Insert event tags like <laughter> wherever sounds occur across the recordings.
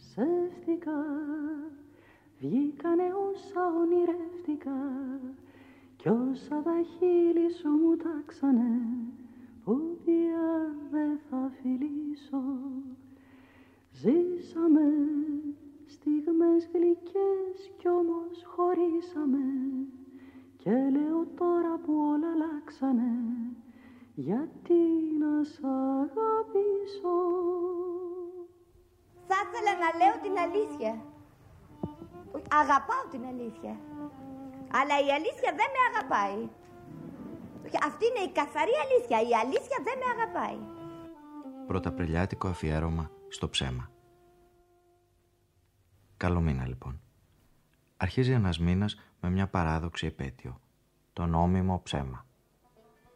Ψεύτικα βγήκανε όσα ονειρεύτηκα κι όσα τα χείλη σου μου τάξανε που πια δεν θα φιλήσω. Ζήσαμε στιγμές γλυκές κι όμως χωρίσαμε και λέω τώρα που όλα αλλάξανε γιατί να σ' αγαπήσω; Θα ήθελα να λέω την αλήθεια Αγαπάω την αλήθεια αλλά η αλήθεια δεν με αγαπάει αυτή είναι η καθαρή αλήθεια. Η αλήθεια δεν με αγαπάει. Πρωταπριλιάτικο αφιέρωμα στο ψέμα. Καλό μήνα λοιπόν. Αρχίζει ένας μήνας με μια παράδοξη επέτειο. Το νόμιμο ψέμα.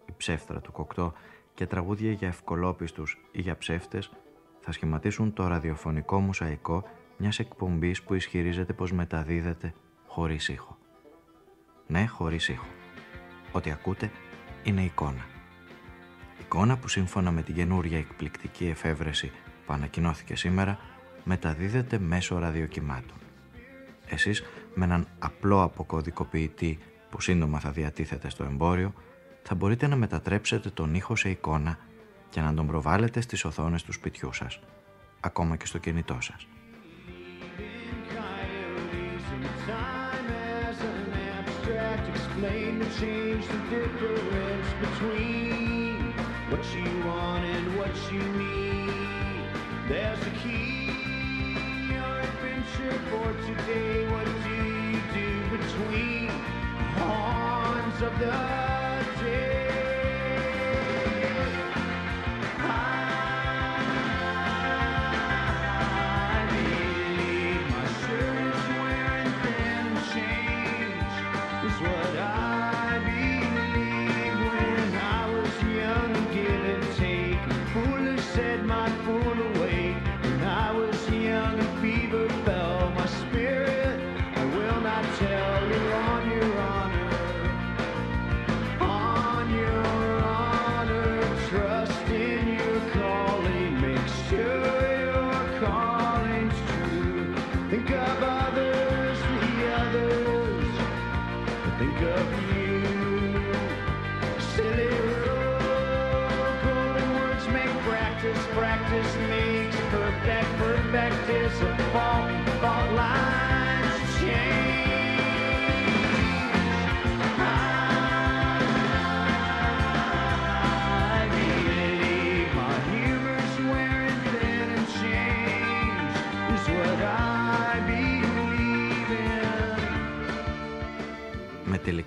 Η ψεύτρα του κοκτό και τραγούδια για ευκολόπιστους ή για ψεύτες θα σχηματίσουν το ραδιοφωνικό μουσαϊκό μιας εκπομπής που ισχυρίζεται πως μεταδίδεται χωρίς ήχο. Ναι, χωρίς ήχο. Ό,τι ακούτε είναι εικόνα. Εικόνα που σύμφωνα με την καινούρια εκπληκτική εφεύρεση που ανακοινώθηκε σήμερα μεταδίδεται μέσω ραδιοκυμάτων. Εσείς με έναν απλό αποκωδικοποιητή που σύντομα θα διατίθεται στο εμπόριο θα μπορείτε να μετατρέψετε τον ήχο σε εικόνα και να τον προβάλλετε στις οθόνες του σπιτιού σας, ακόμα και στο κινητό σας. change the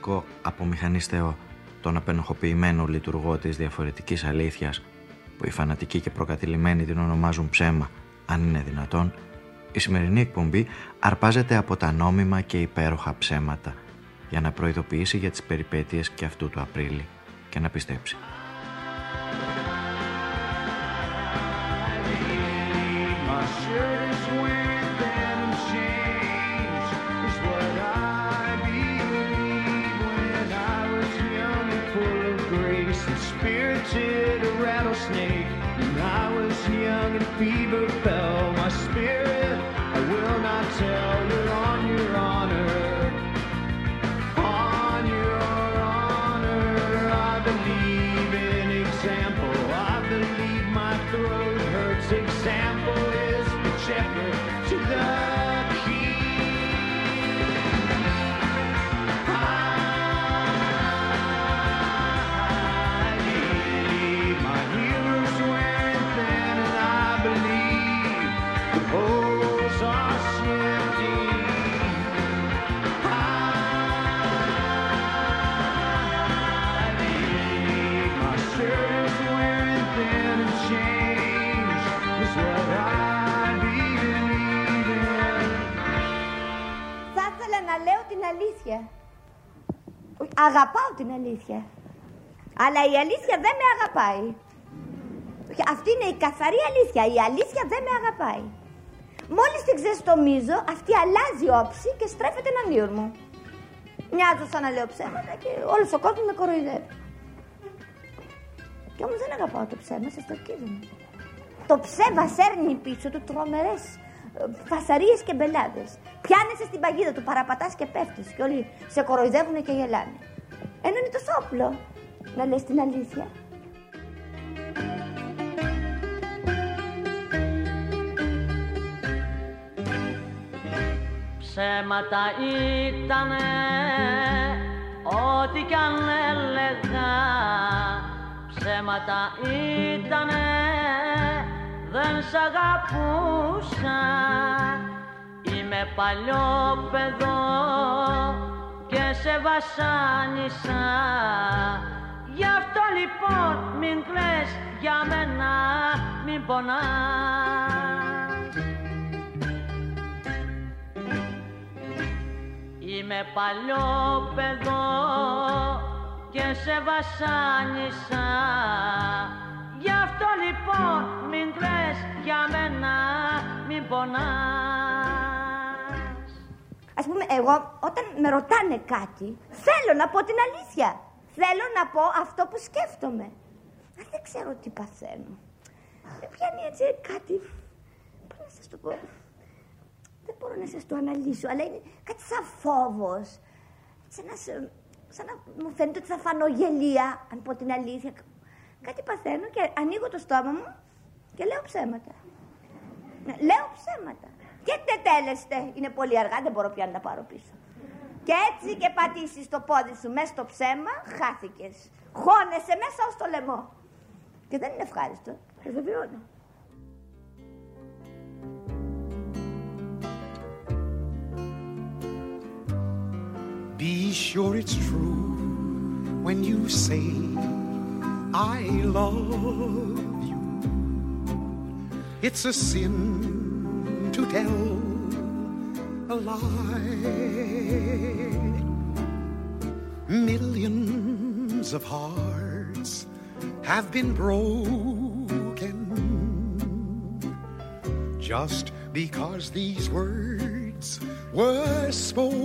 τελικό από μηχανής Θεό τον απενοχοποιημένο λειτουργό της διαφορετικής αλήθειας που οι φανατικοί και προκατηλημένοι την ονομάζουν ψέμα αν είναι δυνατόν η σημερινή εκπομπή αρπάζεται από τα νόμιμα και υπέροχα ψέματα για να προειδοποιήσει για τις περιπέτειες και αυτού του Απρίλη και να πιστέψει. fever. Αγαπάω την αλήθεια. Αλλά η αλήθεια δεν με αγαπάει. Αυτή είναι η καθαρή αλήθεια. Η αλήθεια δεν με αγαπάει. Μόλις την ξεστομίζω, αυτή αλλάζει όψη και στρέφεται εναντίον μου. Μοιάζω σαν να λέω ψέματα και όλος ο κόσμος με κοροϊδεύει. Κι όμως δεν αγαπάω το ψέμα, σας το Το ψέμα σέρνει πίσω του τρομερές φασαρίες και μπελάδες. Πιάνεσαι στην παγίδα του, παραπατάς και πέφτεις και όλοι σε κοροϊδεύουν και γελάνε. Ενώ είναι τόσο όπλο να λες την αλήθεια. Ψέματα ήτανε ό,τι κι αν έλεγα Ψέματα ήτανε δεν σ' αγαπούσα. Είμαι παλιό παιδό και σε βασάνισα. Γι' αυτό λοιπόν μην κλαις για μένα μην πονάς. Είμαι παλιό παιδό και σε βασάνισα. Γι' αυτό λοιπόν μην κλαις για μένα μην πονάς Ας πούμε εγώ όταν με ρωτάνε κάτι θέλω να πω την αλήθεια Θέλω να πω αυτό που σκέφτομαι Αν δεν ξέρω τι παθαίνω Με πιάνει έτσι κάτι Πώς να σας το πω δεν μπορώ να σας το αναλύσω, αλλά είναι κάτι σαν φόβος. Σαν να, σαν να μου φαίνεται ότι θα φανώ γελία, αν πω την αλήθεια. Κάτι παθαίνω και ανοίγω το στόμα μου και λέω ψέματα. Λέω ψέματα. Και τετέλεστε. Είναι πολύ αργά, δεν μπορώ πια να τα πάρω πίσω. Και έτσι και πατήσεις το πόδι σου μέσα στο ψέμα, χάθηκες. Χώνεσαι μέσα ως το λαιμό. Και δεν είναι ευχάριστο. Σα βεβαιώνω. Be sure it's true when you say, I love you. It's a sin to tell a lie. Millions of hearts have been broken just because these words were spoken.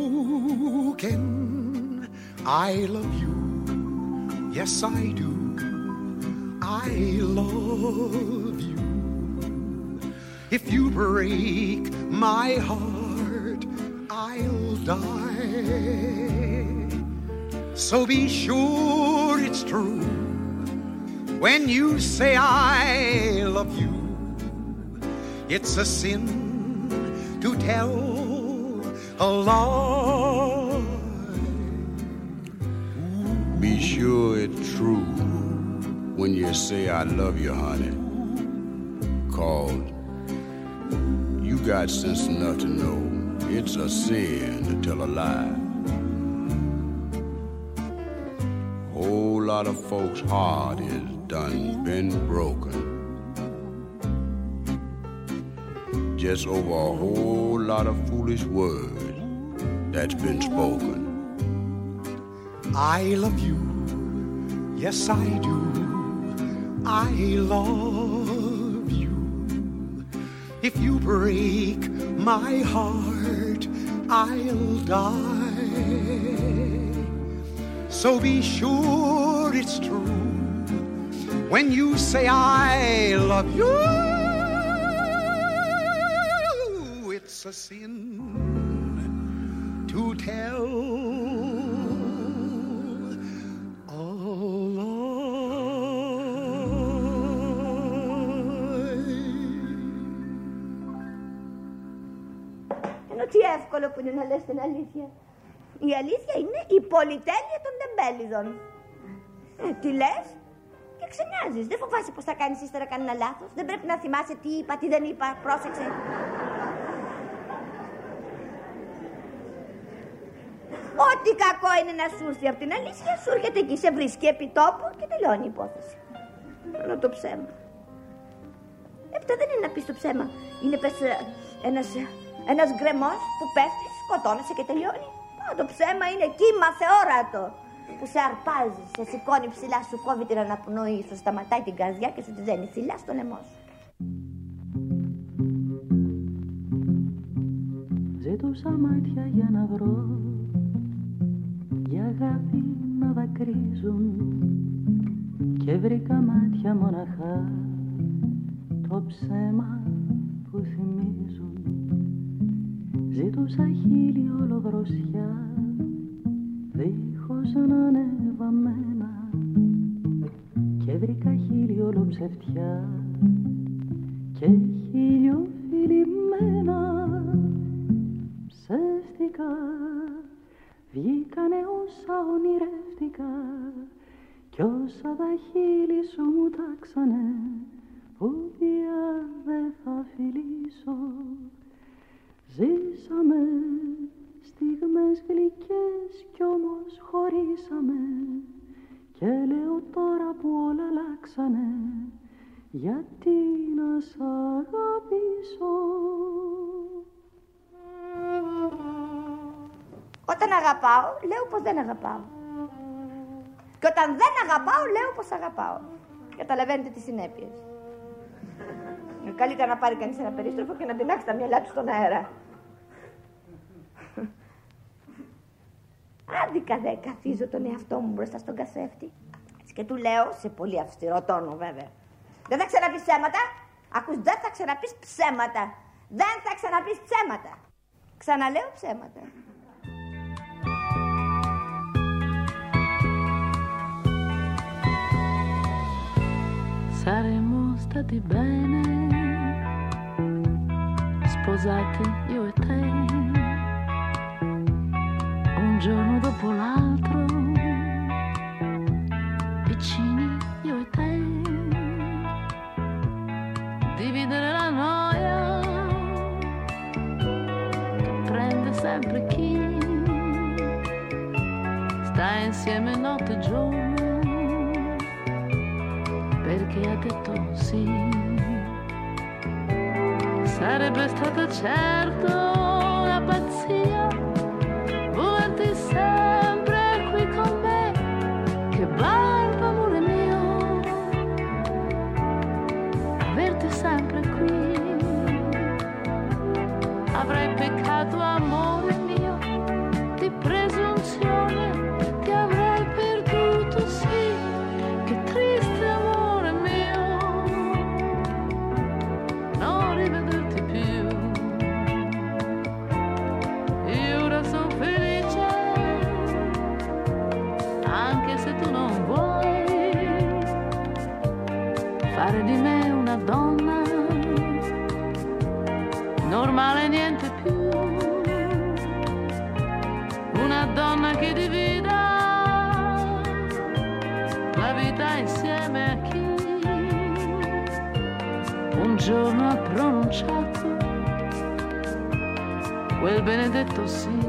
I love you, yes, I do. I love you. If you break my heart, I'll die. So be sure it's true when you say I love you. It's a sin to tell a lie. Be sure it's true when you say I love you, honey. Cause you got sense enough to know it's a sin to tell a lie. Whole lot of folks' heart is done been broken. Just over a whole lot of foolish words that's been spoken. I love you, yes, I do. I love. If you break my heart, I'll die. So be sure it's true when you say I love you. It's a sin to tell εύκολο που είναι να λες την αλήθεια. Η αλήθεια είναι η πολυτέλεια των τεμπέλιδων. Ε, τι λες και ξενιάζεις. Δεν φοβάσαι πως θα κάνεις ύστερα κανένα λάθος. Δεν πρέπει να θυμάσαι τι είπα, τι δεν είπα. Πρόσεξε. Ό,τι κακό είναι να σου έρθει από την αλήθεια, σου έρχεται εκεί, σε βρίσκει επί τόπου και τελειώνει η υπόθεση. Μόνο το ψέμα. Έπειτα δεν είναι να πεις το ψέμα. Είναι πες ε, ένας, ε, ένας γκρεμός που πέφτει, σκοτώνεσαι και τελειώνει. Α, το ψέμα είναι κύμα θεόρατο που σε αρπάζει, σε σηκώνει ψηλά, σου κόβει την αναπνοή, σου σταματάει την καρδιά και σου τη δένει θηλά στο λαιμό σου. Ζήτωσα μάτια για να βρω για αγάπη να δακρύζουν και βρήκα μάτια μοναχά το ψέμα που θυμίζουν τόσα χείλη ολοδροσιά δίχως να είναι βαμμένα και βρήκα χείλη όλο ψευτιά και χίλιο φιλημένα. Ψεύτικα βγήκανε όσα ονειρεύτηκα κι όσα τα χείλη σου μου τάξανε που πια δεν θα φιλήσω Ζήσαμε στιγμές γλυκές κι όμως χωρίσαμε και λέω τώρα που όλα αλλάξανε γιατί να σ' αγαπήσω; Όταν αγαπάω, λέω πως δεν αγαπάω. Και όταν δεν αγαπάω, λέω πως αγαπάω. Καταλαβαίνετε τις συνέπειες. Είναι καλύτερα να πάρει κανείς ένα περίστροφο και να τεινάξει τα μυαλά του στον αέρα. Άδικα δε καθίζω τον εαυτό μου μπροστά στον καθρέφτη. Έτσι και του λέω, σε πολύ αυστηρό τόνο βέβαια. Δεν θα ξαναπείς ψέματα. Ακούς, δεν θα ξαναπείς ψέματα. Δεν θα ξαναπείς ψέματα. Ξαναλέω ψέματα. Saremo stati bene, sposati io e te, un giorno dopo l'altro, vicini io e te, dividere la noia che prende sempre chi sta insieme notte e giorno perché ha detto sì. Sarebbe stata certo giorno ha pronunciato quel benedetto sì.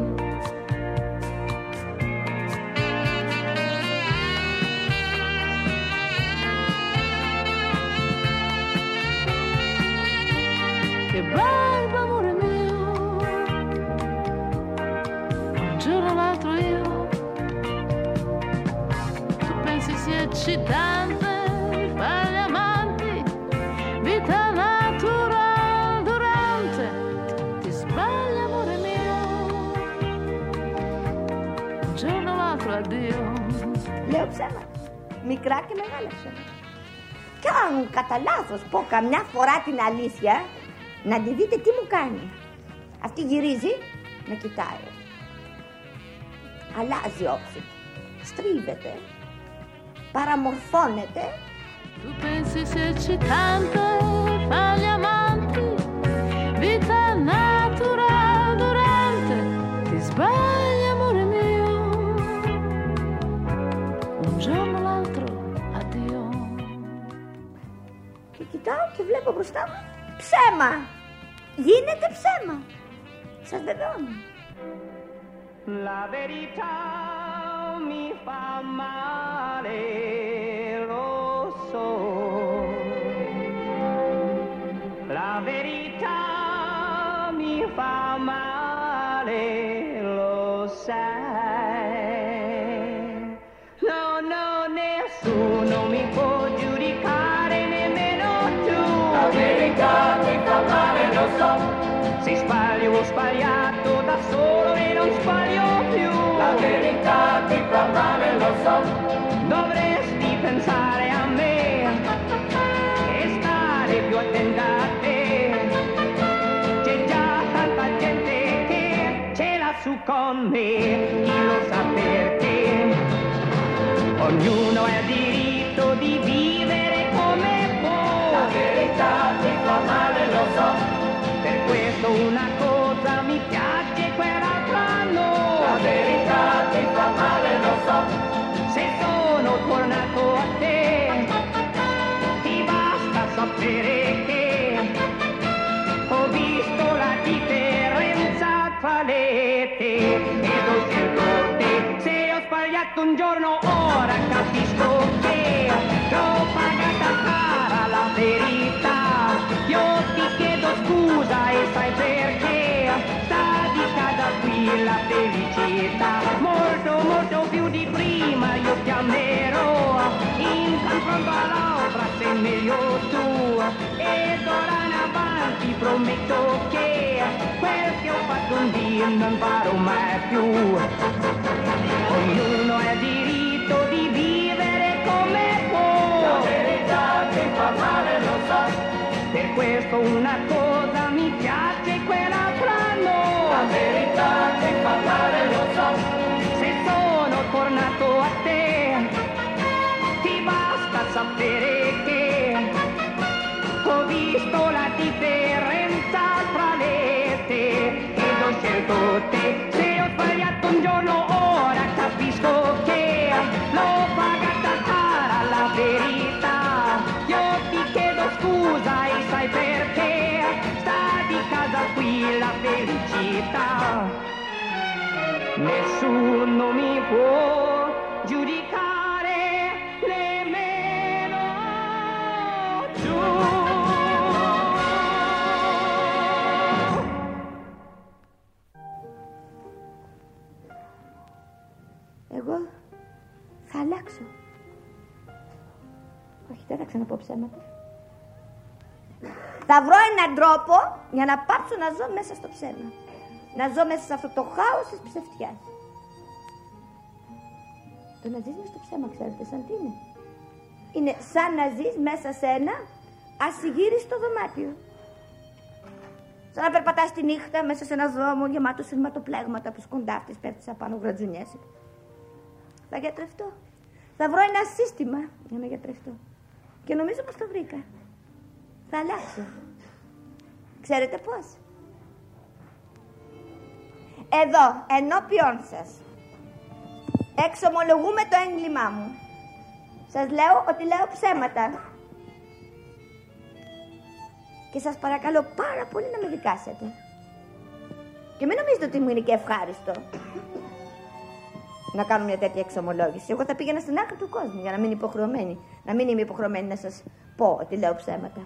Λέω ψέματα. Μικρά και μεγάλα ψέματα. Και αν κατά λάθος πω καμιά φορά την αλήθεια, να τη δείτε τι μου κάνει. Αυτή γυρίζει, με κοιτάει. Αλλάζει όψη. Στρίβεται. Παραμορφώνεται. Tu pensi sia eccitante fare gli amanti, vita naturale durante, ti sbagli κοιτάω και βλέπω μπροστά μου ψέμα. Γίνεται ψέμα. Σας βεβαιώνω. La verità mi fa male, lo so. La verità mi fa male, lo sai. Mi fa male, lo so. Se sbaglio ho sbagliato da solo e non sbaglio più. La verità ti fa male, lo so. Dovresti pensare a me e stare più attenta a te. C'è già tanta gente che su con me, chi lo sa perché. Ognuno ha diritto di vivere sapere che ho visto la differenza tra le te ed ho scelto te. Se ho sbagliato un giorno, ora capisco che l'ho pagata cara la verità. Io ti chiedo scusa e sai perché sta di casa qui la felicità. Molto, molto più di prima io ti amerò. In confronto all'altra sei meglio tu. E d'ora in avanti prometto che quel che ho fatto un dia non farò mai più. Ognuno ha diritto di vivere come può. La verità ti fa male, lo so. Per questo una cosa mi piace, quell'altra no. La verità ti fa male, lo so. Se sono tornato a te, ti basta sapere te. Se ho sbagliato un giorno, ora capisco che l'ho pagata cara la verità. Io ti chiedo scusa e sai perché sta di casa qui la felicità. Nessuno mi può giudicare ψέματα. Θα βρω έναν τρόπο για να πάψω να ζω μέσα στο ψέμα. Να ζω μέσα σε αυτό το χάος της ψευτιάς. Το να ζεις μέσα στο ψέμα, ξέρετε, σαν τι είναι. Είναι σαν να ζεις μέσα σε ένα ασυγύριστο δωμάτιο. Σαν να περπατάς τη νύχτα μέσα σε ένα δρόμο γεμάτο σειρματοπλέγματα που σκοντάφτεις, πέφτεις απάνω γρατζουνιές. Θα γιατρευτώ. Θα βρω ένα σύστημα για να γιατρευτώ. Και νομίζω πως το βρήκα. Θα αλλάξω. Ξέρετε πώς. Εδώ, ενώπιον σας, εξομολογούμε το έγκλημά μου. Σας λέω ότι λέω ψέματα. Και σας παρακαλώ πάρα πολύ να με δικάσετε. Και μην νομίζετε ότι μου είναι και ευχάριστο να κάνω μια τέτοια εξομολόγηση. Εγώ θα πήγαινα στην άκρη του κόσμου για να μην, υποχρεωμένη, να μην είμαι υποχρεωμένη να σας πω ότι λέω ψέματα.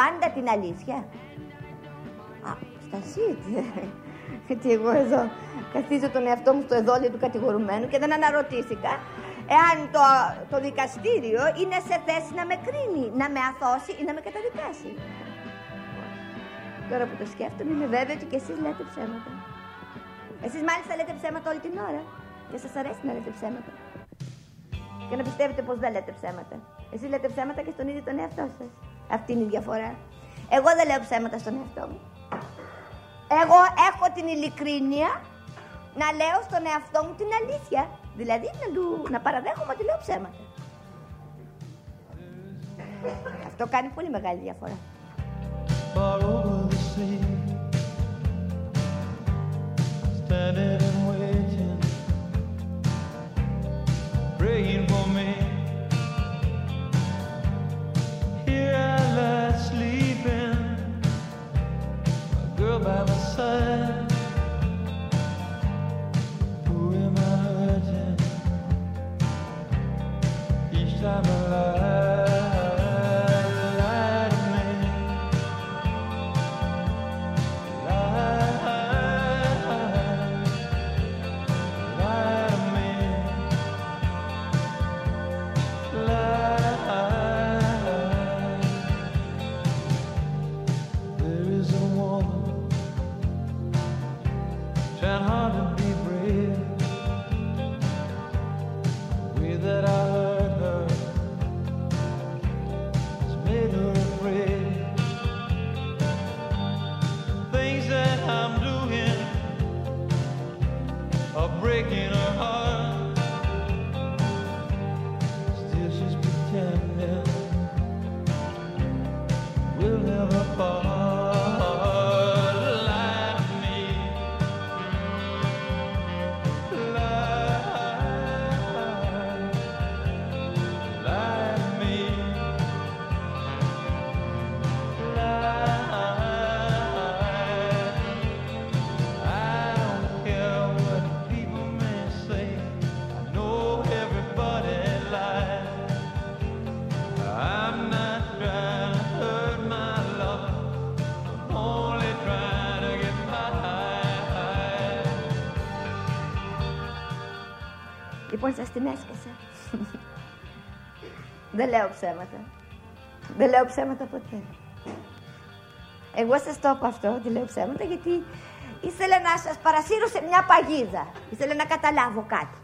Πάντα την αλήθεια. Α, στασίτε. Γιατί <laughs> εγώ εδώ καθίζω τον εαυτό μου στο εδόλιο του κατηγορουμένου και δεν αναρωτήθηκα εάν το, το δικαστήριο είναι σε θέση να με κρίνει, να με αθώσει ή να με καταδικάσει. Τώρα που το σκέφτομαι είμαι βέβαιη ότι και εσείς λέτε ψέματα. Εσείς μάλιστα λέτε ψέματα όλη την ώρα και σας αρέσει να λέτε ψέματα. Και να πιστεύετε πως δεν λέτε ψέματα. Εσείς λέτε ψέματα και στον ίδιο τον εαυτό σας. Αυτή είναι η διαφορά. Εγώ δεν λέω ψέματα στον εαυτό μου. Εγώ έχω την ειλικρίνεια να λέω στον εαυτό μου την αλήθεια. Δηλαδή να, του, να παραδέχομαι ότι λέω ψέματα. Αυτό κάνει πολύ μεγάλη διαφορά. far over the sea, standing and waiting, praying for me. Here I side. Λοιπόν, σας την έσκασα. δεν λέω ψέματα. Δεν λέω ψέματα ποτέ. Εγώ σας το είπα αυτό, ότι λέω ψέματα, γιατί ήθελα να σας παρασύρω σε μια παγίδα. Ήθελα να καταλάβω κάτι.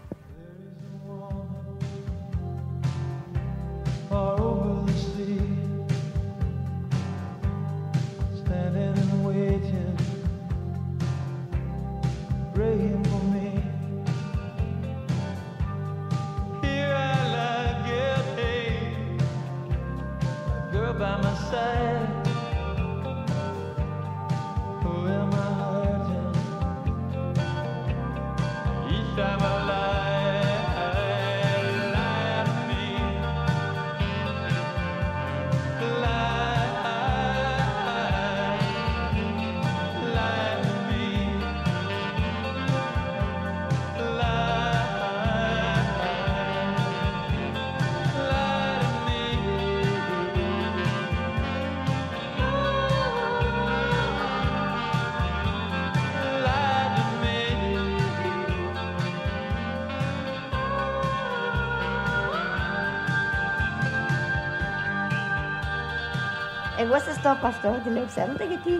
Εγώ σας το είπα αυτό, ότι λέω ψέματα, γιατί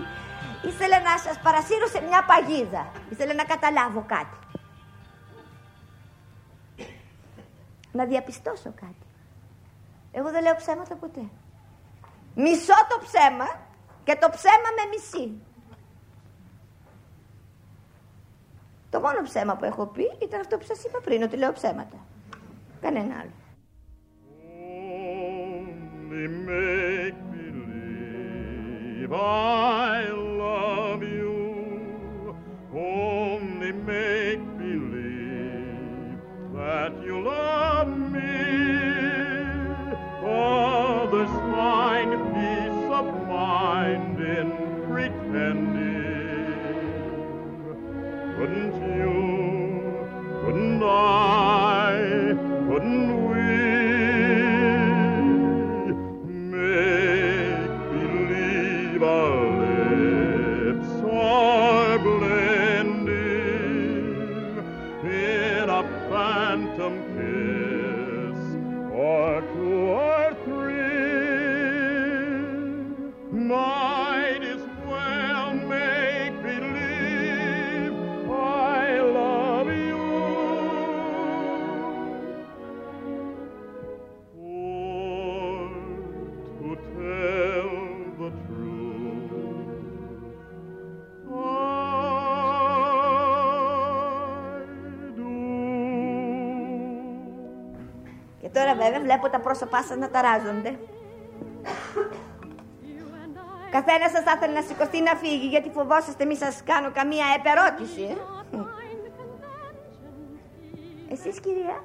ήθελα να σας παρασύρω σε μια παγίδα. Ήθελα να καταλάβω κάτι. Να διαπιστώσω κάτι. Εγώ δεν λέω ψέματα ποτέ. Μισώ το ψέμα και το ψέμα με μισεί. Το μόνο ψέμα που έχω πει ήταν αυτό που σας είπα πριν, ότι λέω ψέματα. Κανένα άλλο. Only make believe I love you. Only make believe that you love me. Others find peace of mind in pretending. Βέβαια βλέπω τα πρόσωπά σας να ταράζονται. Καθένας σας θα ήθελε να σηκωθεί να φύγει γιατί φοβόσαστε μη σας κάνω καμία επερώτηση. ε. Εσείς κυρία,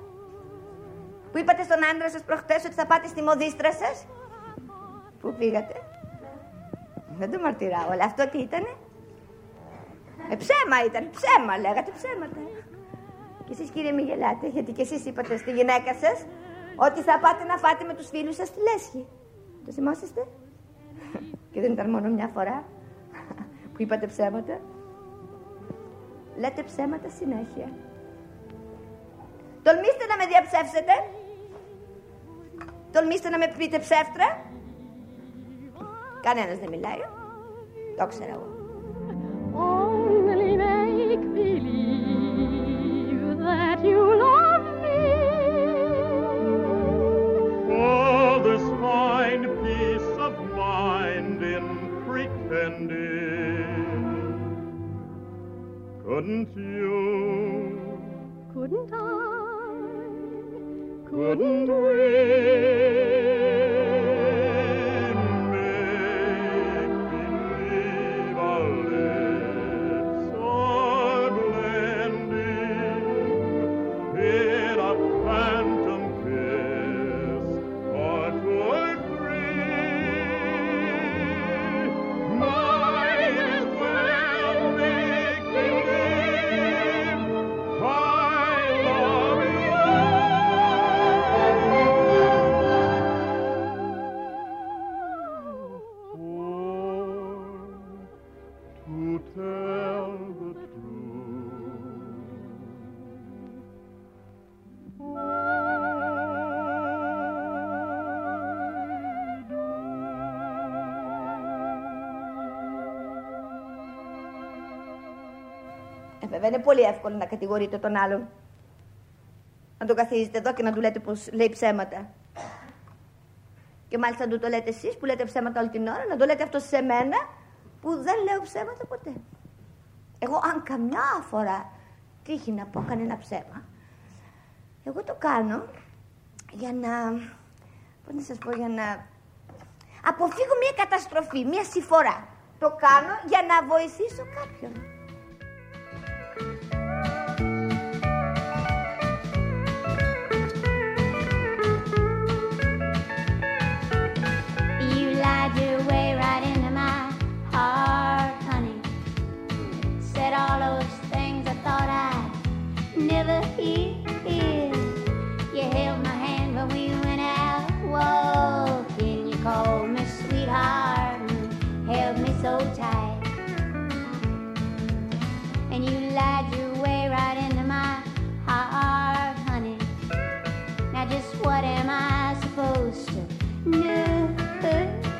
που είπατε στον άντρα σας προχτές ότι θα πάτε στη μοδίστρα σας; Πού πήγατε; Δεν το μαρτυράω, αλλά αυτό τι ήτανε; Ε, ψέμα ήταν, ψέμα λέγατε, ψέματα. Και εσείς κύριε μη γελάτε, γιατί και εσείς είπατε στη γυναίκα σας ότι θα πάτε να φάτε με τους φίλους σας στη λέσχη. Το θυμόσαστε; και δεν ήταν μόνο μια φορά που είπατε ψέματα. Λέτε ψέματα συνέχεια. Τολμήστε να με διαψεύσετε. Τολμήστε να με πείτε ψεύτρα. Κανένας δεν μιλάει. Το ξέρω εγώ. Only make believe that you Couldn't you? Couldn't I? Couldn't we βέβαια είναι πολύ εύκολο να κατηγορείτε τον άλλον. Να τον καθίζετε εδώ και να του λέτε πως λέει ψέματα. Και μάλιστα να του το λέτε εσείς που λέτε ψέματα όλη την ώρα, να το λέτε αυτό σε μένα που δεν λέω ψέματα ποτέ. Εγώ αν καμιά φορά τύχει να πω κανένα ψέμα, εγώ το κάνω για να, πώς να σας πω, για να αποφύγω μια καταστροφή, μια συμφορά. Το κάνω για να βοηθήσω κάποιον. What am I supposed to do?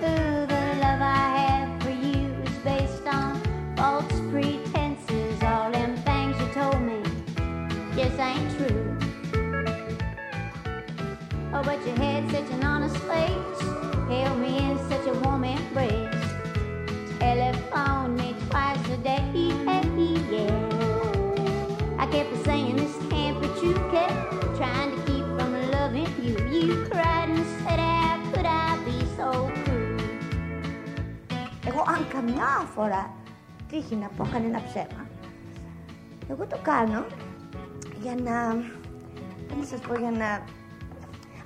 The love I have for you is based on false pretenses. All them things you told me just ain't true. Oh, but you had such an honest face, held me in such a warm embrace, telephoned me twice a day. Yeah. I kept saying this can't be true, kept trying to Εγώ αν καμιά φορά τύχει να πω κανένα ψέμα, εγώ το κάνω για να, πώς να σας πω, για να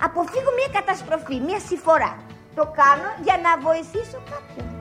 αποφύγω μια καταστροφή, μια συμφορά. Το κάνω για να βοηθήσω κάποιον.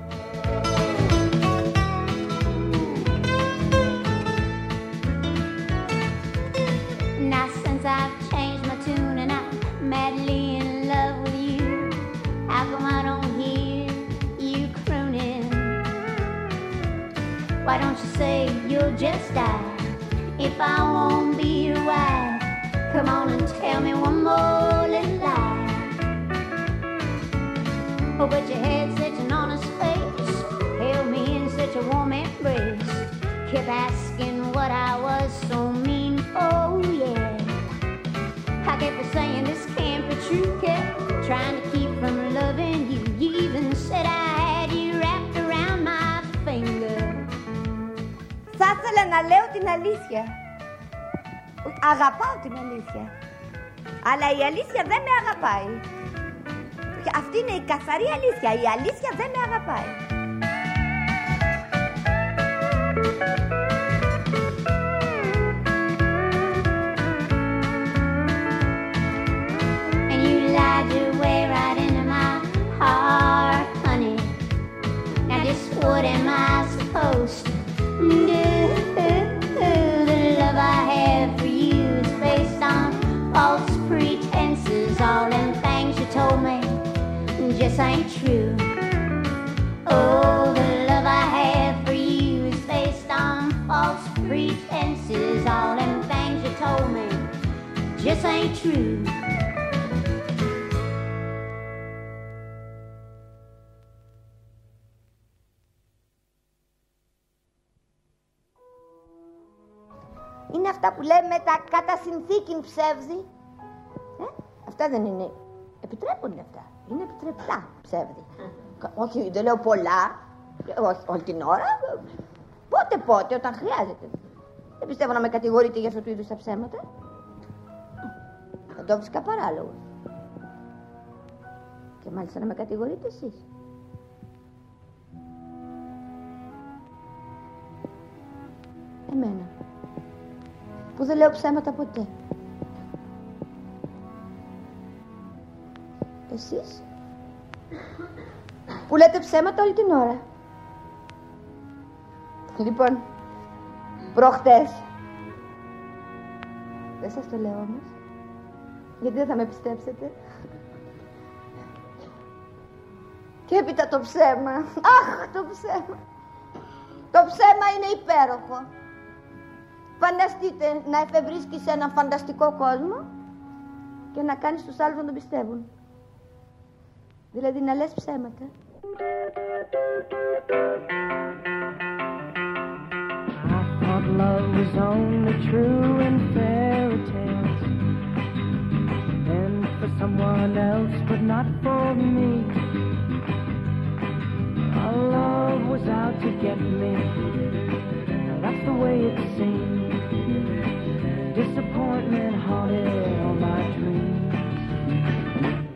Αγαπάω την αλήθεια. Αλλά η αλήθεια δεν με αγαπάει. Και Αυτή είναι η καθαρή αλήθεια. Η αλήθεια δεν με αγαπάει. true. Oh, the love I have for you is based on false pretenses. All them things you told me just ain't true. Είναι αυτά που λέμε τα κατά συνθήκη ψεύδι. Ε, αυτά δεν είναι. Επιτρέπονται αυτά. Είναι επιτρεπτά ψεύδι. Κα- Όχι, δεν λέω πολλά. ε, Όχι, όλη την ώρα. ε, Πότε πότε, όταν χρειάζεται. Δεν πιστεύω να με κατηγορείτε για αυτού του είδου τα ψέματα. Θα το βρίσκα παράλογο. Και μάλιστα να με κατηγορείτε εσείς. Εμένα. Που δεν λέω ψέματα ποτέ. Εσείς; Που λέτε ψέματα όλη την ώρα. Λοιπόν, προχτές. Δεν σας το λέω όμως. Γιατί δεν θα με πιστέψετε. Και έπειτα το ψέμα. Αχ, το ψέμα. Το ψέμα είναι υπέροχο. Φανταστείτε να εφευρίσκεις σε έναν φανταστικό κόσμο και να κάνεις τους άλλους να τον πιστεύουν. I thought love was only true in fairy tales. And for someone else but not for me. Our love was out to get me. Now That's the way it seemed Disappointment haunted all my dreams.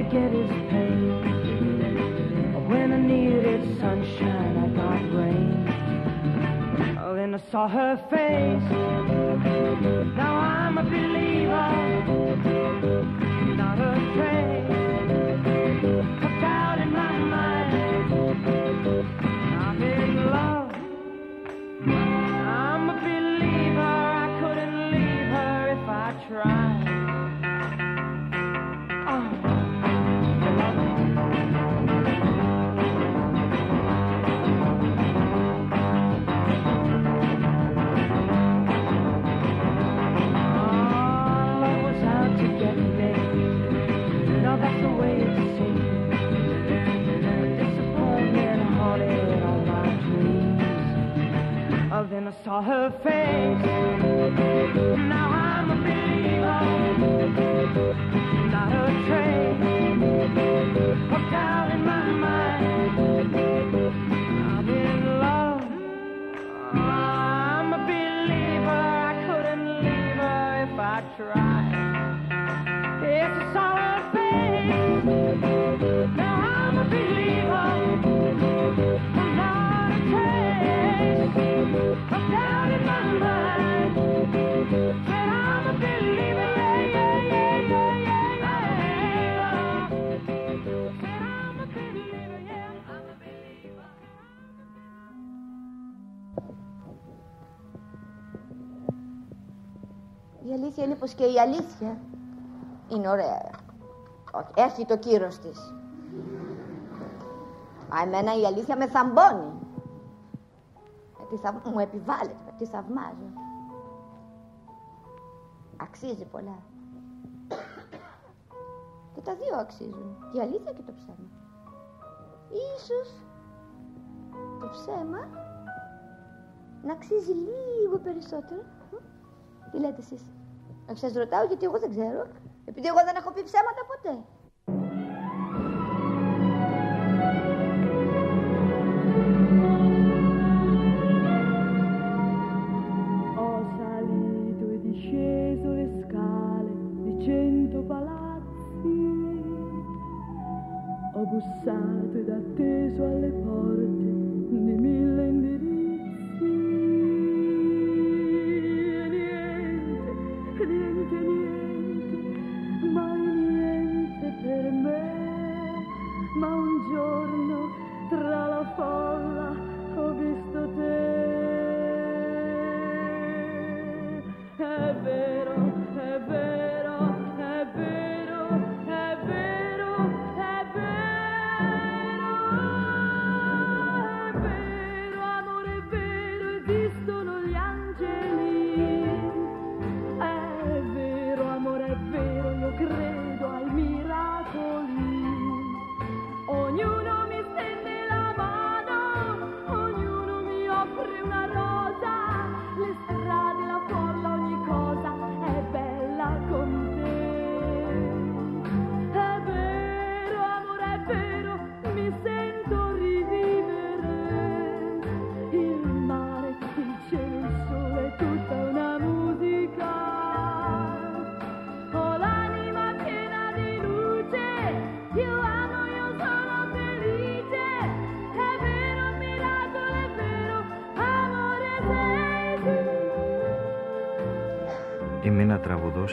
You get his pain. When I needed sunshine, I got rain. Oh, then I saw her face. Now I'm a believer. Oh, I saw her face. Now I'm a believer. Not a trace of doubt in my mind. I'm in love. I'm a believer. I couldn't leave her if I tried. Yes, I Η αλήθεια είναι πως και η αλήθεια είναι ωραία. Όχι, έχει το κύρος της. Α, εμένα η αλήθεια με θαμπώνει. Ε, τη θαυ- Μου επιβάλλεται, τη θαυμάζω. Αξίζει πολλά. Και τα δύο αξίζουν. Και η αλήθεια και το ψέμα. Ίσως το ψέμα να αξίζει λίγο περισσότερο. Μ; Τι λέτε εσείς; Όχι, σας ρωτάω γιατί εγώ δεν ξέρω. Επειδή εγώ δεν έχω πει ψέματα ποτέ.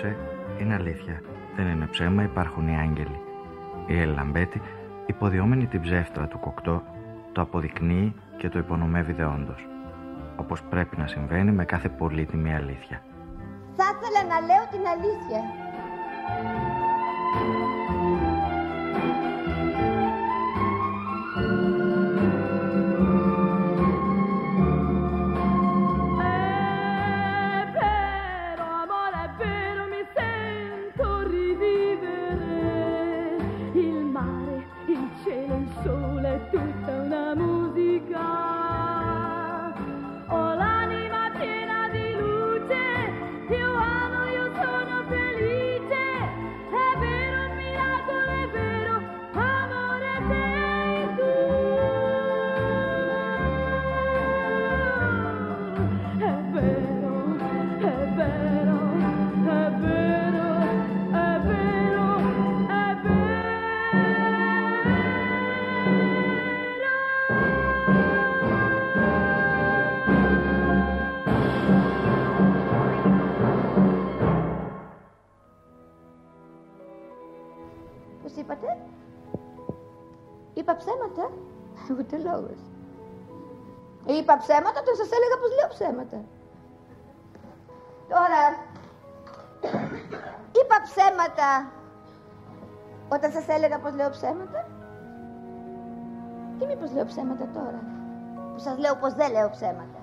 Τραγουδούσε «Είναι αλήθεια, δεν είναι ψέμα, υπάρχουν οι άγγελοι». Η Έλλη Λαμπέτη, υποδιόμενη την ψεύτρα του κοκτό, το αποδεικνύει και το υπονομεύει δεόντως. Όπως πρέπει να συμβαίνει με κάθε πολύτιμη αλήθεια. Θα ήθελα να λέω την αλήθεια. Ψέματα όταν σας έλεγα πως λέω ψέματα. Τώρα, είπα ψέματα όταν σας έλεγα πως λέω ψέματα. Ή μήπως λέω ψέματα τώρα, που σας λέω πως δεν λέω ψέματα.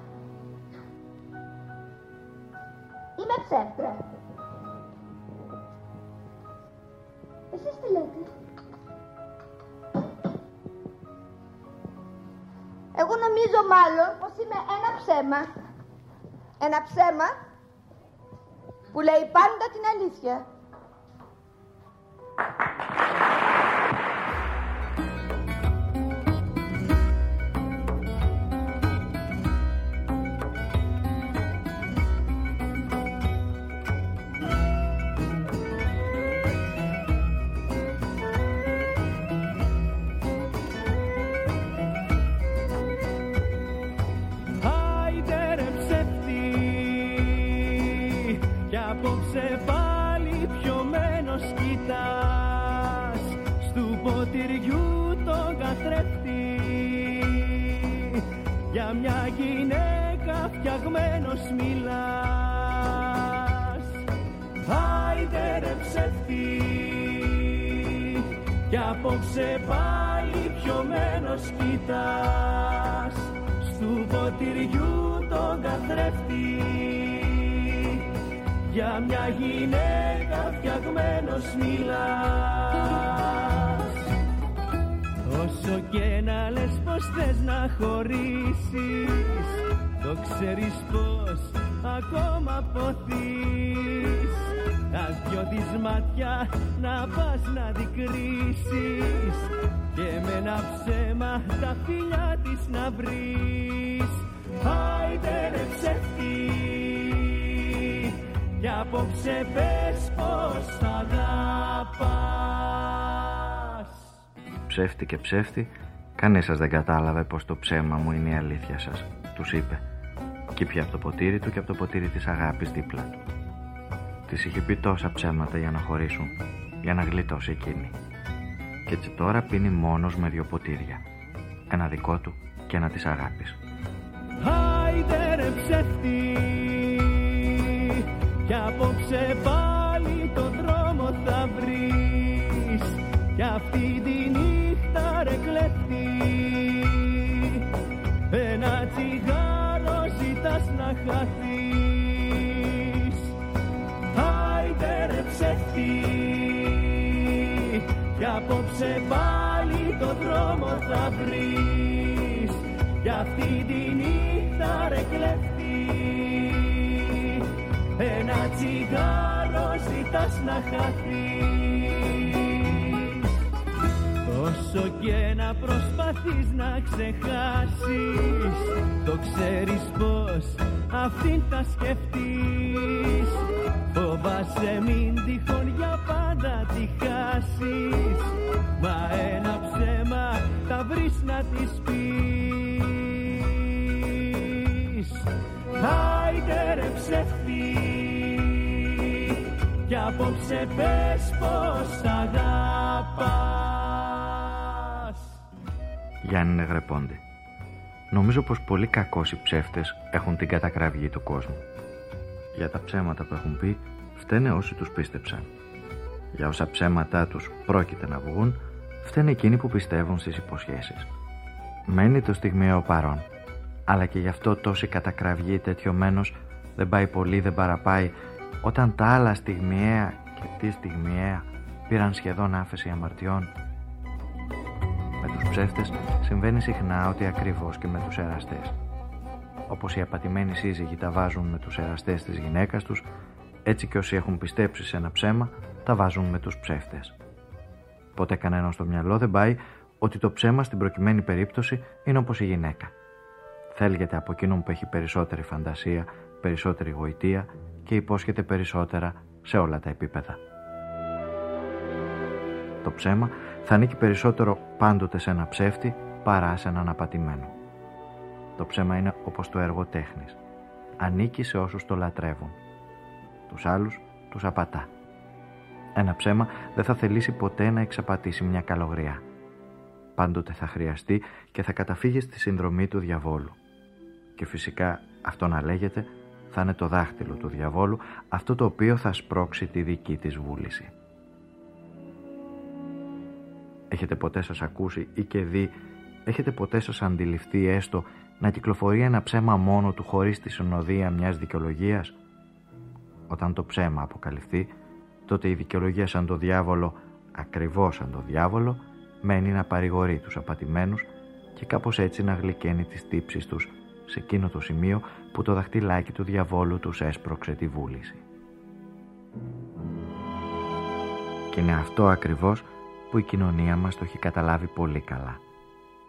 Είμαι ψεύτρα. Εσείς τι λέτε; Νομίζω μάλλον πως είμαι ένα ψέμα. Ένα ψέμα που λέει πάντα την αλήθεια. Απόψε πάλι πιωμένος κοιτάς. Στου ποτηριού τον καθρέφτη. Για μια γυναίκα φτιαγμένος μιλάς. Όσο και να λες πως θες να χωρίσεις Το ξέρεις πως ακόμα ποθείς. τα δυο της μάτια να πας να δικρίσεις Και με ένα ψέμα τα φιλιά της να βρεις Άιντε ρε ψεύτη Κι απόψε πες πως θα αγαπάς Ψεύτη και ψεύτη, κανείς σας δεν κατάλαβε πως το ψέμα μου είναι η αλήθεια σας, τους είπε. Και πια από το ποτήρι του και από το ποτήρι της αγάπης δίπλα του. Της είχε πει τόσα ψέματα για να χωρίσουν, για να γλιτώσει εκείνη. Και έτσι τώρα πίνει μόνος με δύο ποτήρια. Ένα δικό του και ένα της αγάπης. Άιντε ρε ψεύτη Κι απόψε πάλι τον δρόμο θα βρεις Κι αυτή τη νύχτα ρε κλέφτη Ένα τσιγάρο ζητάς να χαθείς Άιντε ρε ψεύτη Κι απόψε πάλι τον δρόμο θα βρεις. Κι αυτή τη νύχτα ρε κλέφτη Ένα τσιγάρο ζητάς να χαθείς. Όσο και να προσπαθείς να ξεχάσεις Το ξέρεις πως αυτήν θα σκεφτείς Φοβάσαι μην τυχόν για πάντα τη χάσεις Μα ένα ψέμα θα βρεις να της πεις Άιντε ρε ψεύτη Κι απόψε πες πως θα αγαπάς Γιάννη Νεγρεπόντη. Νομίζω πως πολύ κακώς οι ψεύτες έχουν την κατακραυγή του κόσμου. Για τα ψέματα που έχουν πει, φταίνε όσοι τους πίστεψαν. Για όσα ψέματά τους πρόκειται να βγουν, φταίνε εκείνοι που πιστεύουν στις υποσχέσεις. Μένει το στιγμιαίο παρόν, αλλά και γι' αυτό τόση κατακραυγή τέτοιωμένος δεν πάει πολύ, δεν παραπάει, όταν τα άλλα στιγμιαία και τι στιγμιαία πήραν σχεδόν άφεση αμαρτιών. Με τους ψεύτες συμβαίνει συχνά ότι ακριβώς και με τους εραστές. Όπως οι απατημένοι σύζυγοι τα βάζουν με τους εραστές της γυναίκας τους, έτσι και όσοι έχουν πιστέψει σε ένα ψέμα, τα βάζουν με τους ψεύτες. Ποτέ κανένας στο μυαλό δεν πάει ότι το ψέμα στην προκειμένη περίπτωση είναι όπως η γυναίκα. Θέλγεται από εκείνον που έχει περισσότερη φαντασία, περισσότερη γοητεία και υπόσχεται περισσότερα σε όλα τα επίπεδα. Το ψέμα θα ανήκει περισσότερο πάντοτε σε ένα ψεύτη παρά σε έναν απατημένο. Το ψέμα είναι όπως το έργο τέχνης. Ανήκει σε όσους το λατρεύουν. Τους άλλους τους απατά. Ένα ψέμα δεν θα θελήσει ποτέ να εξαπατήσει μια καλογριά. Πάντοτε θα χρειαστεί και θα καταφύγει στη συνδρομή του διαβόλου. Και φυσικά αυτό να λέγεται θα είναι το δάχτυλο του διαβόλου αυτό το οποίο θα σπρώξει τη δική της βούληση. Έχετε ποτέ σας ακούσει ή και δει, έχετε ποτέ σας αντιληφθεί έστω να κυκλοφορεί ένα ψέμα μόνο του χωρίς τη συνοδεία μιας δικαιολογίας; Όταν το ψέμα αποκαλυφθεί, τότε η δικαιολογία σαν το διάβολο, ακριβώς σαν το διάβολο, μένει να παρηγορεί τους απατημένους και κάπως έτσι να γλυκαίνει τις τύψεις τους σε εκείνο το σημείο που το δαχτυλάκι του διαβόλου τους έσπρωξε τη βούληση. Και είναι αυτό ακριβώς που η κοινωνία μας το έχει καταλάβει πολύ καλά.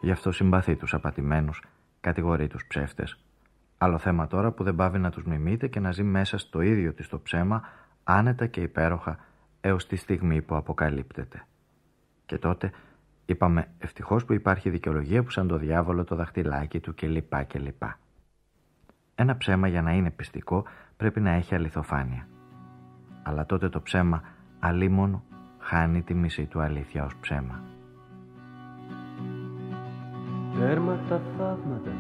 Γι' αυτό συμπαθεί τους απατημένους, κατηγορεί τους ψεύτες. Άλλο θέμα τώρα που δεν πάβει να τους μιμείται και να ζει μέσα στο ίδιο της το ψέμα, άνετα και υπέροχα, έως τη στιγμή που αποκαλύπτεται. Και τότε είπαμε ευτυχώς που υπάρχει δικαιολογία που σαν το διάβολο το δαχτυλάκι του και λοιπά και λοιπά. Ένα ψέμα για να είναι πιστικό πρέπει να έχει αληθοφάνεια. Αλλά τότε το ψέμα αλίμονο χάνει τη μισή του αλήθεια ως ψέμα. Τέρμα τα θαύματα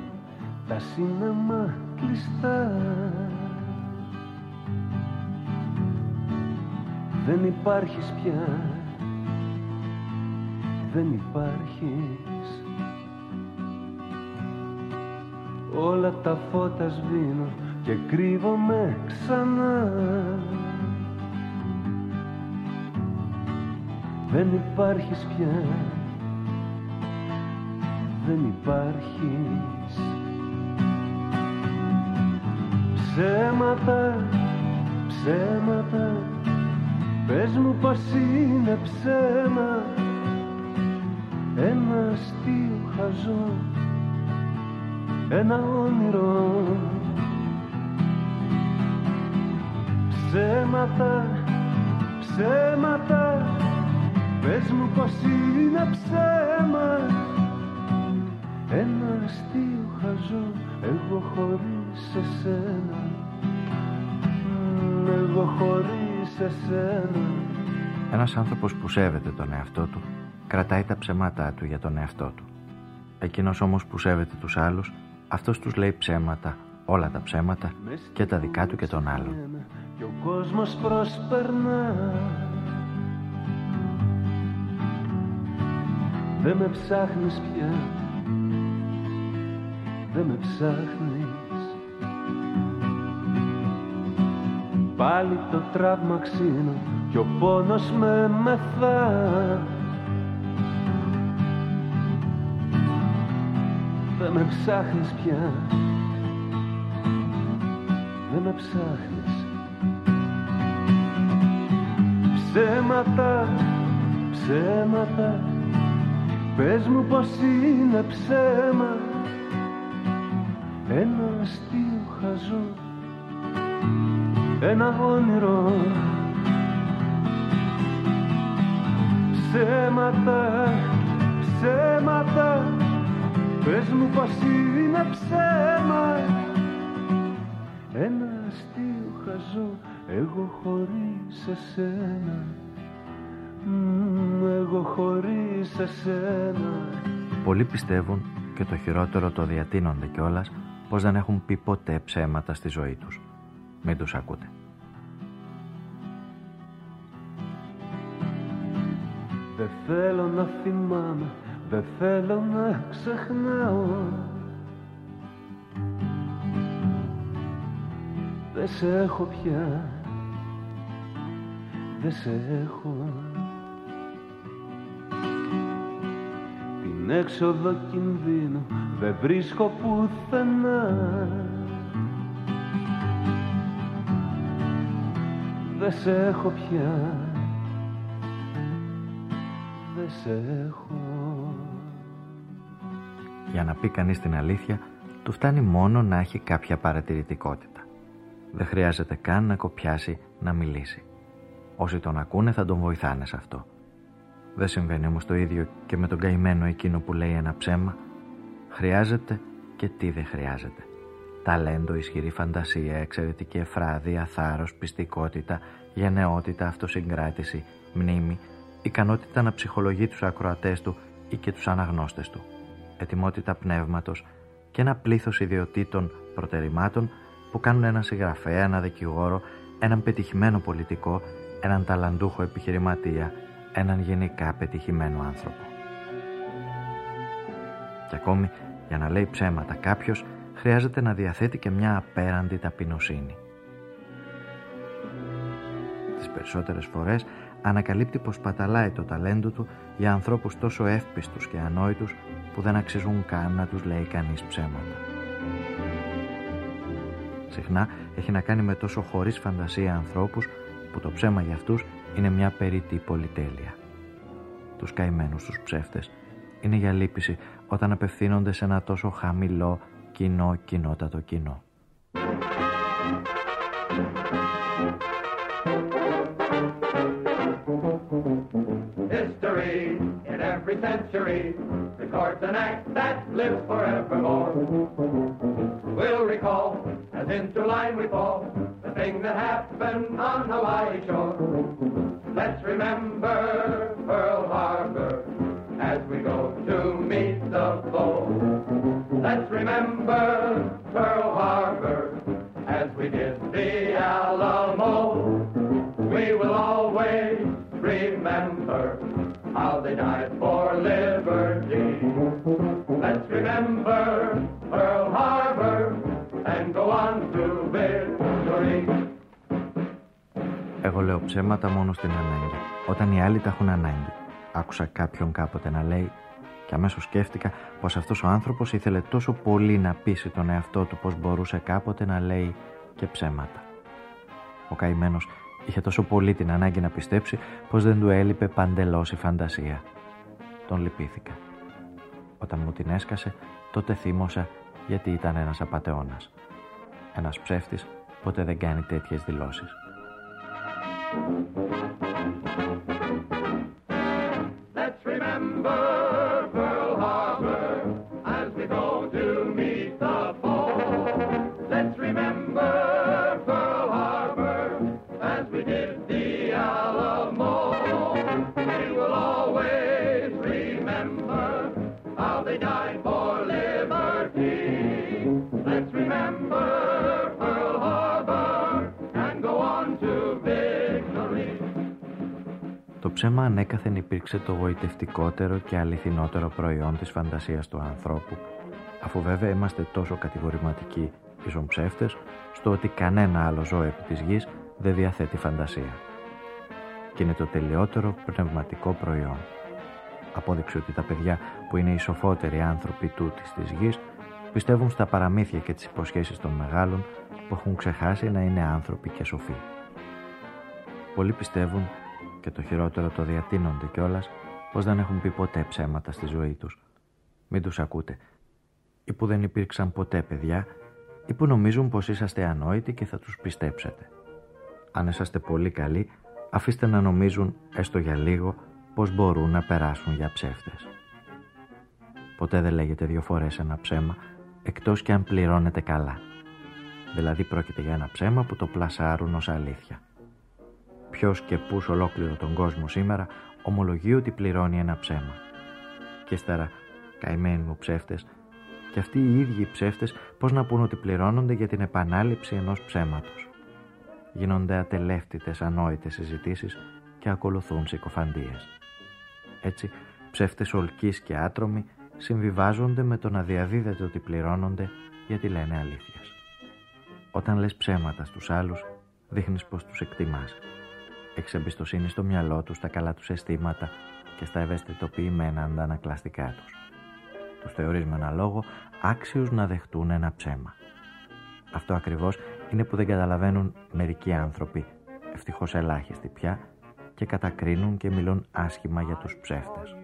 τα σύννεμα κλειστά. Δεν υπάρχεις πια Δεν υπάρχεις. Όλα τα φώτα σβήνω και κρύβομαι ξανά. Δεν υπάρχεις πια Δεν υπάρχεις. Ψέματα, ψέματα Πες μου πως είναι ψέμα. Ένα αστείο χαζό Ένα όνειρο. Ψέματα, ψέματα Πες μου πως είναι ψέμα Ένα αστείο χαζό Εγώ χωρίς εσένα Μ, Εγώ χωρίς εσένα Ένας άνθρωπος που σέβεται τον εαυτό του κρατάει τα ψέματά του για τον εαυτό του. Εκείνος όμως που σέβεται τους άλλους, αυτός τους λέει ψέματα, όλα τα ψέματα και τα δικά του και των άλλων. και ο κόσμος προσπερνά Δεν με ψάχνεις πια Δεν με ψάχνεις. Πάλι το τραύμα ξύνω και ο πόνος με μεθά. Δεν με ψάχνεις πια. Δεν με ψάχνεις. Ψέματα, ψέματα. Πες μου πως είναι ψέμα Ένα αστείο χαζό Ένα όνειρο. Ψέματα, ψέματα Πες μου πως είναι ψέμα. Ένα αστείο χαζό Εγώ χωρίς εσένα. Μ, Εγώ χωρίς εσένα. Πολλοί πιστεύουν και το χειρότερο το διατείνονται κιόλας πως δεν έχουν πει ποτέ ψέματα στη ζωή τους. Μην τους ακούτε. Δεν θέλω να θυμάμαι Δεν θέλω να ξεχνάω Δεν σε έχω πια Δεν σε έχω Την έξοδο κινδύνου Δεν βρίσκω πουθενά Δεν σε έχω πια Δεν σε έχω Για να πει κανείς την αλήθεια, του φτάνει μόνο να έχει κάποια παρατηρητικότητα. Δεν χρειάζεται καν να κοπιάσει να μιλήσει. Όσοι τον ακούνε θα τον βοηθάνε σε αυτό. Δεν συμβαίνει όμως το ίδιο και με τον καημένο εκείνο που λέει ένα ψέμα. Χρειάζεται και τι δεν χρειάζεται. Ταλέντο, ισχυρή φαντασία, εξαιρετική εφράδια, θάρρος, πιστικότητα, γενναιότητα, αυτοσυγκράτηση, μνήμη, ικανότητα να ψυχολογεί τους ακροατές του ή και τους αναγνώστες του, ετοιμότητα πνεύματος και ένα πλήθος ιδιωτήτων προτεραιμάτων που κάνουν έναν συγγραφέα, έναν δικηγόρο, έναν πετυχημένο πολιτικό, έναν ταλαντούχο επιχειρηματία, έναν γενικά πετυχημένο άνθρωπο. Και ακόμη, για να λέει ψέματα κάποιος, χρειάζεται να διαθέτει και μια απέραντη ταπεινοσύνη. Τις περισσότερες φορές ανακαλύπτει πως παταλάει το ταλέντο του για ανθρώπους τόσο εύπιστους και ανόητους που δεν αξίζουν καν να τους λέει κανείς ψέματα. Συχνά έχει να κάνει με τόσο χωρίς φαντασία ανθρώπους που το ψέμα για αυτούς είναι μια περίτη πολυτέλεια. Τους καημένους τους ψεύτες είναι για λύπηση όταν απευθύνονται σε ένα τόσο χαμηλό κοινό κοινότατο κοινό. History in every century records an act that lives forevermore. We'll recall as into line we fall the thing that happened on Hawaii shore. Let's remember Pearl Harbor as we go to meet the foe. Let's remember Pearl Harbor as we did the Alamo. We will always remember how they died for liberty. Let's remember Pearl Harbor Εγώ λέω ψέματα μόνο στην ανάγκη. Όταν οι άλλοι τα έχουν ανάγκη. Άκουσα κάποιον κάποτε να λέει και αμέσως σκέφτηκα πως αυτός ο άνθρωπος ήθελε τόσο πολύ να πείσει τον εαυτό του πως μπορούσε κάποτε να λέει και ψέματα. Ο καημένος είχε τόσο πολύ την ανάγκη να πιστέψει πως δεν του έλειπε παντελώς η φαντασία. Τον λυπήθηκα. Όταν μου την έσκασε, τότε θύμωσα γιατί ήταν ένας απατεώνας. Ένας ψεύτης ποτέ δεν κάνει τέτοιες δηλώσεις. Thank you. Ψέμα ανέκαθεν υπήρξε το γοητευτικότερο και αληθινότερο προϊόν της φαντασίας του ανθρώπου, αφού βέβαια είμαστε τόσο κατηγορηματικοί ίσον ψεύτες, στο ότι κανένα άλλο ζώο επί της γης δεν διαθέτει φαντασία. Και είναι το τελειότερο πνευματικό προϊόν. Απόδειξε ότι τα παιδιά που είναι οι σοφότεροι άνθρωποι τούτης της γης πιστεύουν στα παραμύθια και τις υποσχέσεις των μεγάλων που έχουν ξεχάσει να είναι άνθρωποι και σοφοί. Πολλοί πιστεύουν και το χειρότερο το διατείνονται κιόλας πως δεν έχουν πει ποτέ ψέματα στη ζωή τους. Μην τους ακούτε. Ή που δεν υπήρξαν ποτέ παιδιά ή που νομίζουν πως είσαστε ανόητοι και θα τους πιστέψετε. Αν είσαστε πολύ καλοί, αφήστε να νομίζουν έστω για λίγο πως μπορούν να περάσουν για ψεύτες. Ποτέ δεν λέγεται δύο φορές ένα ψέμα, εκτός και αν πληρώνετε καλά. Δηλαδή πρόκειται για ένα ψέμα που το πλασάρουν ως αλήθεια. Ποιος και πούς σε ολόκληρο τον κόσμο σήμερα ομολογεί ότι πληρώνει ένα ψέμα. Και ύστερα, καημένοι μου ψεύτες, και αυτοί οι ίδιοι ψεύτες πώς να πούν ότι πληρώνονται για την επανάληψη ενός ψέματος. Γίνονται ατελεύτητες ανόητες συζητήσεις και ακολουθούν συκοφαντίες. Έτσι, ψεύτες ολκείς και άτρομοι συμβιβάζονται με το να διαδίδεται ότι πληρώνονται γιατί λένε αλήθειες. Όταν λες ψέματα στους άλλους, δείχνεις πως τους εκτιμάς. Έχεις εμπιστοσύνη στο μυαλό τους, στα καλά τους αισθήματα και στα ευαισθητοποιημένα αντανακλαστικά τους. Τους θεωρείς με ένα λόγο άξιους να δεχτούν ένα ψέμα. Αυτό ακριβώς είναι που δεν καταλαβαίνουν μερικοί άνθρωποι, ευτυχώς ελάχιστοι πια, και κατακρίνουν και μιλούν άσχημα για τους ψεύτες.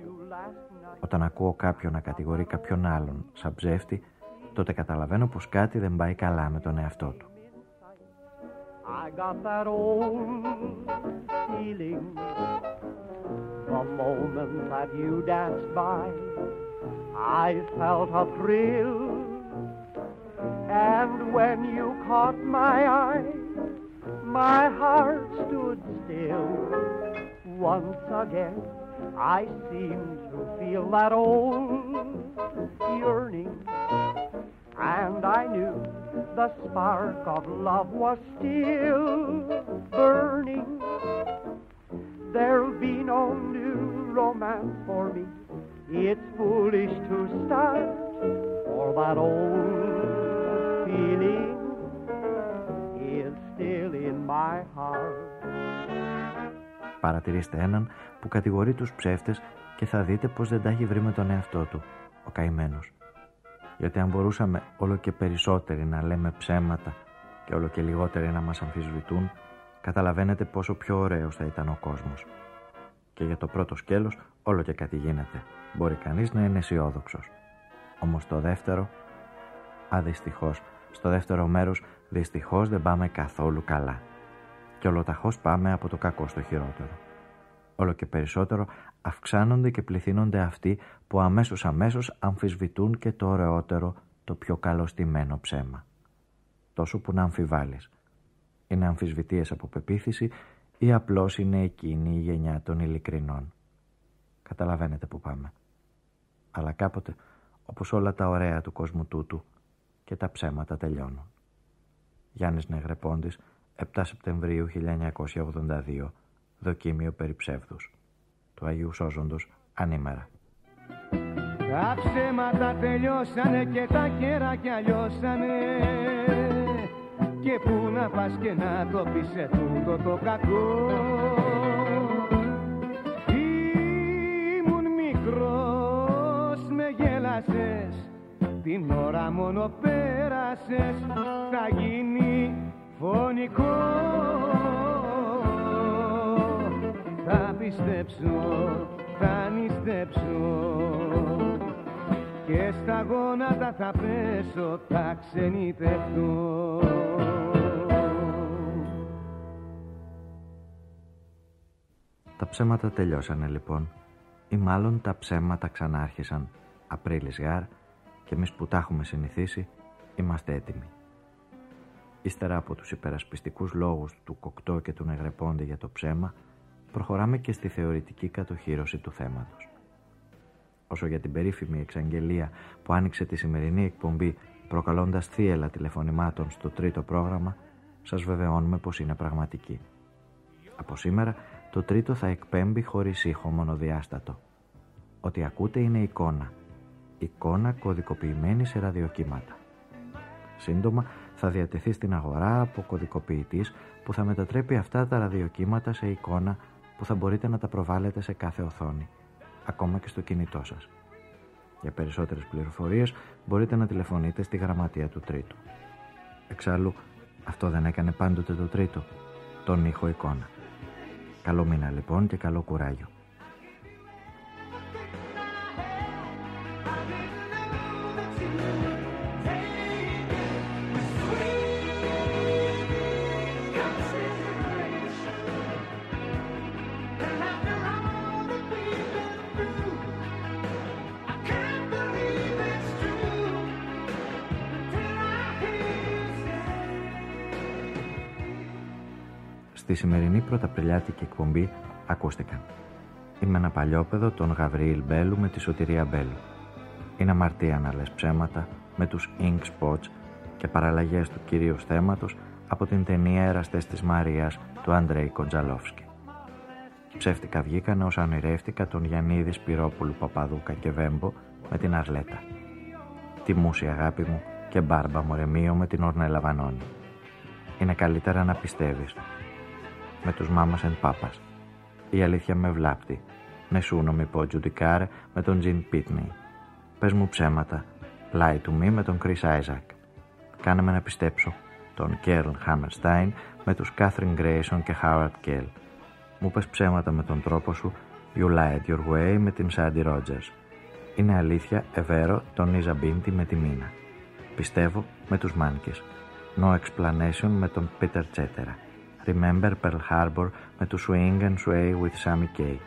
Όταν ακούω κάποιον να κατηγορεί κάποιον άλλον σαν ψεύτη, τότε καταλαβαίνω πως κάτι δεν πάει καλά με τον εαυτό του. I got that old feeling the moment that you danced by. I felt a thrill, and when you caught my eye, my heart stood still. Once again, I seemed to feel that old yearning, and I knew the spark of love was still burning. There'll be no new romance for me. It's foolish to start, for that old feeling is still in my heart. Παρατηρήστε έναν που κατηγορεί τους ψεύτες και θα δείτε πως δεν τα έχει βρει με τον εαυτό του, ο καημένος. Γιατί αν μπορούσαμε όλο και περισσότεροι να λέμε ψέματα και όλο και λιγότεροι να μας αμφισβητούν, καταλαβαίνετε πόσο πιο ωραίος θα ήταν ο κόσμος. Και για το πρώτο σκέλος όλο και κάτι γίνεται. Μπορεί κανείς να είναι αισιόδοξος. Όμως το δεύτερο, αδυστυχώς, στο δεύτερο μέρος δυστυχώς δεν πάμε καθόλου καλά. Και ολοταχώς πάμε από το κακό στο χειρότερο. Όλο και περισσότερο αυξάνονται και πληθύνονται αυτοί που αμέσως αμέσως αμφισβητούν και το ωραιότερο, το πιο καλωστημένο ψέμα. Τόσο που να αμφιβάλλεις. Είναι αμφισβητείες από πεποίθηση ή απλώς είναι εκείνη η γενιά των ειλικρινών. Καταλαβαίνετε που πάμε. Αλλά κάποτε, όπως όλα τα ωραία του κόσμου τούτου και τα ψέματα τελειώνουν. Γιάννης Νεγρεπόντης, 7 Σεπτεμβρίου 1982, δοκίμιο περί ψεύδους. Του Αγίου Σώζοντος, ανήμερα. Τα ψέματα τελειώσανε και τα κεράκια λιώσανε και πού να πας και να το πεις σε τούτο το κακό. Ήμουν μικρός, με γέλασες. Την ώρα μόνο πέρασες. Θα γίνει φωνικός θα πιστέψω, θα νηστέψω και στα γόνατα θα πέσω, θα ξενιτευτώ. Τα ψέματα τελειώσανε λοιπόν ή μάλλον τα ψέματα ξανάρχισαν Απρίλης γάρ και εμείς που τα έχουμε συνηθίσει είμαστε έτοιμοι. Ύστερα από τους υπερασπιστικούς λόγους του Κοκτό και του Νεγρεπόντε για το ψέμα προχωράμε και στη θεωρητική κατοχήρωση του θέματος. Όσο για την περίφημη εξαγγελία που άνοιξε τη σημερινή εκπομπή προκαλώντας θύελα τηλεφωνημάτων στο τρίτο πρόγραμμα, σας βεβαιώνουμε πως είναι πραγματική. Από σήμερα το τρίτο θα εκπέμπει χωρίς ήχο μονοδιάστατο. Ό,τι ακούτε είναι εικόνα. Εικόνα κωδικοποιημένη σε ραδιοκύματα. Σύντομα θα διατεθεί στην αγορά από κωδικοποιητής που θα μετατρέπει αυτά τα ραδιοκύματα σε εικόνα που θα μπορείτε να τα προβάλλετε σε κάθε οθόνη, ακόμα και στο κινητό σας. Για περισσότερες πληροφορίες μπορείτε να τηλεφωνείτε στη γραμματεία του Τρίτου. Εξάλλου, αυτό δεν έκανε πάντοτε το Τρίτο, τον ήχο εικόνα. Καλό μήνα λοιπόν και καλό κουράγιο. Πρωταπριλιάτικη εκπομπή ακούστηκαν. Είμαι ένα παλιόπαιδο τον Γαβριήλ Μπέλου με τη σωτηρία Μπέλου. Είναι αμαρτία να λες ψέματα με τους Ink Spots και παραλλαγές του κυρίως θέματος από την ταινία «Εραστές της Μαρίας» του Αντρέη Κοντζαλόφσκι. Ψεύτικα βγήκανε όσα ονειρεύτηκα τον Γιαννίδη Σπυρόπουλου Παπαδούκα και Βέμπο με την Αρλέτα. Τη μουσι αγάπη μου και μπάρμπα μορεμίο με την Ορνέλα Βανώνη. Είναι καλύτερα να πιστεύεις με τους μάμας εν πάπας. Η αλήθεια με βλάπτει. Νεσούνο μη πω τζουντικάρε με τον Τζιν Πίτνι. Πες μου ψέματα. Lie to me με τον Chris Isaac. Κάνε με να πιστέψω. Τον Κέρλ Χάμερστάιν με τους Κάθριν Γκρέισον και Χάουαρτ Κέλ. Μου πες ψέματα με τον τρόπο σου. You lied your way με την Σάντι Ρότζερς. Είναι αλήθεια, ευαίρο, τον Ιζα Μπίντι με τη Μίνα. Πιστεύω με τους Μάνκες. No explanation με τον Πίτερ Τσέτερα. Remember Pearl Harbor με τους Swing and Sway with Sammy K.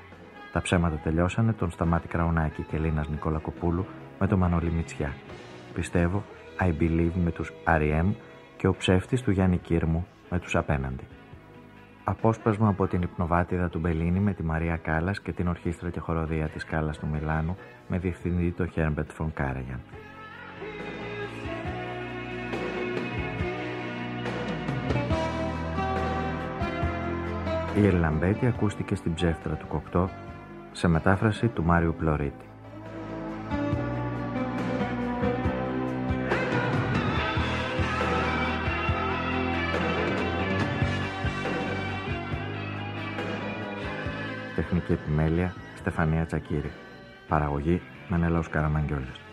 Τα ψέματα τελειώσανε τον Σταμάτη Κραουνάκη και Λίνας Νικολακοπούλου με τον Μανώλη Μητσιά. Πιστεύω I Believe με τους R.E.M. και ο ψεύτης του Γιάννη Κύρμου με τους Απέναντι. Απόσπασμα από την υπνοβάτιδα του Μπελίνη με τη Μαρία Κάλλας και την ορχήστρα και χοροδία της Κάλλας του Μιλάνου με διευθυντή το Herbert von Karajan. Η Ελλαμπέτη ακούστηκε στην ψεύτρα του Κοκτό σε μετάφραση του Μάριου Πλωρίτη. Τεχνική επιμέλεια Στεφανία Τσακύρη. Παραγωγή Μενέλαος Καραμαγγιόλης.